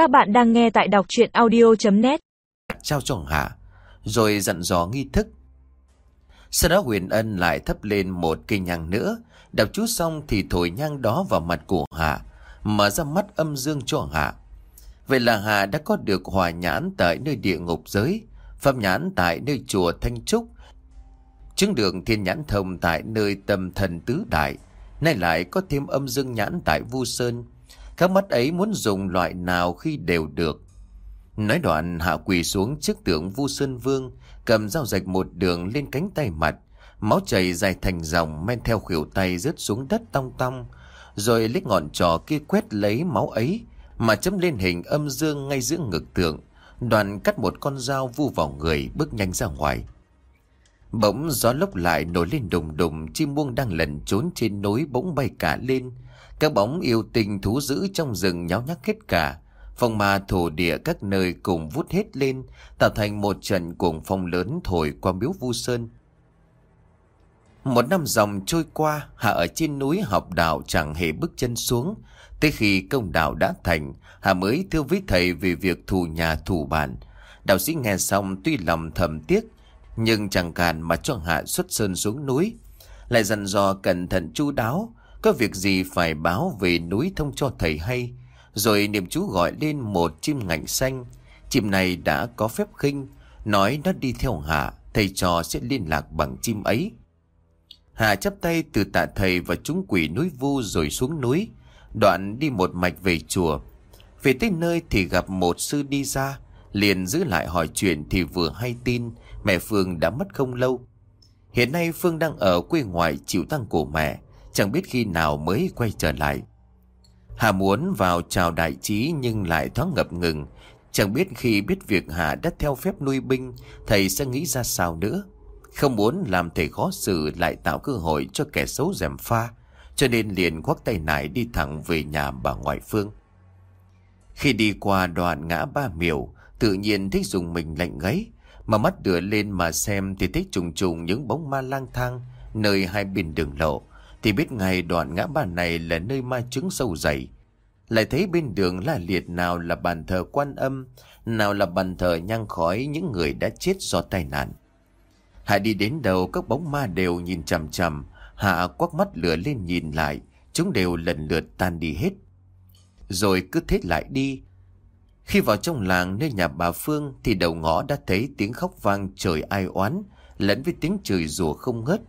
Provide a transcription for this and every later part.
Các bạn đang nghe tại đọc chuyện audio.net Trao cho Hạ Rồi dặn dò nghi thức. Sau đó Huyền Ân lại thắp lên một cây nhang nữa, Đọc chú xong thì thổi nhang đó vào mặt của Hạ Mở ra mắt âm dương cho Hạ Vậy là Hạ đã có được hòa nhãn tại nơi địa ngục giới, Pháp nhãn tại nơi chùa Thanh Trúc, Chứng đường thiên nhãn thông tại nơi tâm thần tứ đại, Nay lại có thêm âm dương nhãn tại Vu Sơn. Các mắt ấy muốn dùng loại nào khi đều được? Nói đoạn, hạ quỳ xuống trước tượng Vu Sơn Vương, Cầm dao rạch một đường lên cánh tay mặt, Máu chảy dài thành dòng, men theo khuỷu tay rớt xuống đất tong tong, Rồi lấy ngọn trò kia quét lấy máu ấy, Mà chấm lên hình âm dương ngay giữa ngực tượng Đoàn cắt một con dao vu vào người bước nhanh ra ngoài. Bỗng gió lốc lại nổi lên đùng đùng, Chim muông đang lẩn trốn trên núi bỗng bay cả lên các bóng yêu tình thú dữ trong rừng nháo nhác hết cả. Phong ma thổ địa các nơi cùng vút hết lên, Tạo thành một trận cuồng phong lớn thổi qua miếu vu sơn. Một năm dòng trôi qua, Hạ ở trên núi học đạo chẳng hề bước chân xuống. Tới khi công đạo đã thành, Hạ mới thưa với thầy về việc thù nhà thù bản Đạo sĩ nghe xong tuy lòng thầm tiếc, nhưng chẳng càn mà cho Hạ xuất sơn xuống núi. Lại dặn dò cẩn thận chu đáo có việc gì phải báo về núi thông cho thầy hay? Rồi niệm chú gọi lên một chim ngạnh xanh. Chim này đã có phép khinh, Nói nó đi theo Hạ, Thầy trò sẽ liên lạc bằng chim ấy. Hạ chắp tay từ tạ thầy và chúng quỷ núi vu rồi xuống núi. Đoạn đi một mạch về chùa. Về tới nơi thì gặp một sư đi ra, Liền giữ lại hỏi chuyện thì vừa hay tin, Mẹ Phương đã mất không lâu. Hiện nay Phương đang ở quê ngoại chịu tăng của mẹ. Chẳng biết khi nào mới quay trở lại. Hà muốn vào chào đại trí nhưng lại thoáng ngập ngừng. Chẳng biết khi biết việc Hà đã theo phép nuôi binh, Thầy sẽ nghĩ ra sao nữa. Không muốn làm thầy khó xử lại tạo cơ hội cho kẻ xấu dèm pha, Cho nên liền khoác tay nải đi thẳng về nhà bà ngoại Phương. Khi đi qua đoạn ngã ba miểu, Tự nhiên thích dùng mình lạnh gáy, Mà mắt đưa lên mà xem Thì thích trùng trùng những bóng ma lang thang Nơi hai bên đường lộ. Thì biết ngay đoạn ngã ba này là nơi ma trứng sâu dày. Lại thấy bên đường là liệt nào là bàn thờ quan âm, Nào là bàn thờ nhang khói Những người đã chết do tai nạn. Hạ đi đến đầu các bóng ma đều nhìn chằm chằm. Hạ quắc mắt lửa lên nhìn lại, Chúng đều lần lượt tan đi hết. Rồi cứ thế lại đi. Khi vào trong làng nơi nhà bà Phương thì đầu ngõ đã thấy tiếng khóc vang trời ai oán, lẫn với tiếng chửi rủa không ngớt.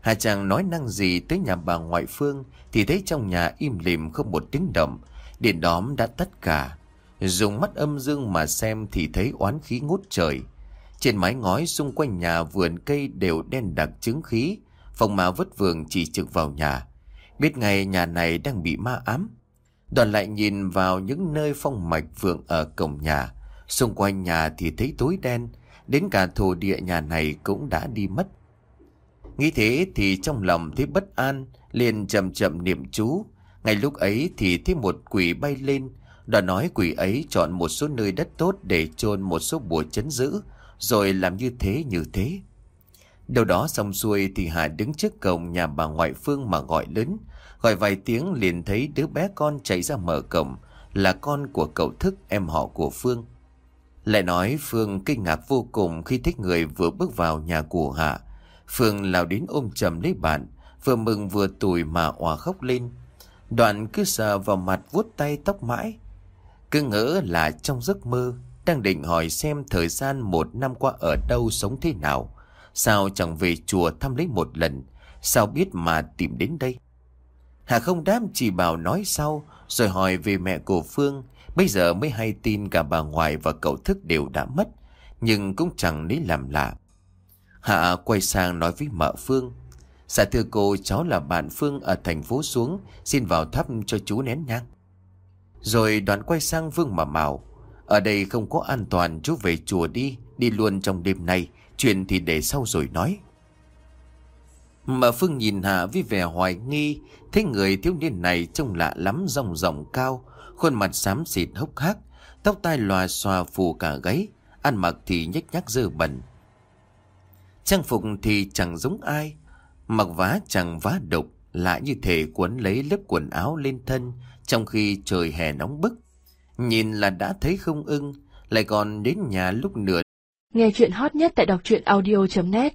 Hà chàng nói năng gì tới nhà bà ngoại Phương thì thấy trong nhà im lìm không một tiếng động, điện đóm đã tất cả. Dùng mắt âm dương mà xem thì thấy oán khí ngút trời. Trên mái ngói xung quanh nhà vườn cây đều đen đặc chứng khí, phòng mà vất vườn chỉ trực vào nhà. Biết ngay nhà này đang bị ma ám. Đoàn lại nhìn vào những nơi phong mạch vượng ở cổng nhà. Xung quanh nhà thì thấy tối đen, đến cả thổ địa nhà này cũng đã đi mất. Nghĩ thế thì trong lòng thấy bất an, liền chậm chậm niệm chú. Ngay lúc ấy thì thấy một quỷ bay lên, Đã nói quỷ ấy chọn một số nơi đất tốt để chôn một số bùa chấn giữ, rồi làm như thế như thế. Đâu đó xong xuôi thì Hà đứng trước cổng nhà bà ngoại Phương mà gọi lớn, Gọi vài tiếng liền thấy đứa bé con chạy ra mở cổng Là con của cậu thức em họ của Phương Lại nói Phương kinh ngạc vô cùng khi thích người vừa bước vào nhà của hà. Phương lao đến ôm chầm lấy bạn, Vừa mừng vừa tủi mà òa khóc lên. Đoạn cứ sờ vào mặt vuốt tay tóc mãi. Cứ ngỡ là trong giấc mơ, Đang định hỏi xem thời gian một năm qua ở đâu sống thế nào. Sao chẳng về chùa thăm lấy một lần, Sao biết mà tìm đến đây? Hà không đáp chỉ bảo nói sau, Rồi hỏi về mẹ của Phương. Bây giờ mới hay tin cả bà ngoại và cậu thức đều đã mất, Nhưng cũng chẳng lấy làm lạ. Hạ quay sang nói với mợ Phương. Dạ thưa cô cháu là bạn Phương ở thành phố xuống Xin vào thắp cho chú nén nhang. Rồi đoàn quay sang Vương mà mào: Ở đây không có an toàn chú về chùa đi Đi luôn trong đêm nay. Chuyện thì để sau rồi nói. Mà Phương nhìn Hạ với vẻ hoài nghi, thấy người thiếu niên này trông lạ lắm rong ròng cao, khuôn mặt xám xịt hốc hác, tóc tai lòa xòa phù cả gáy, ăn mặc thì nhếch nhác dơ bẩn. Trang phục thì chẳng giống ai, mặc vá chẳng vá độc, lại như thể quấn lấy lớp quần áo lên thân trong khi trời hè nóng bức. Nhìn là đã thấy không ưng, lại còn đến nhà lúc nửa. Nghe chuyện hot nhất tại đọc truyện audio.net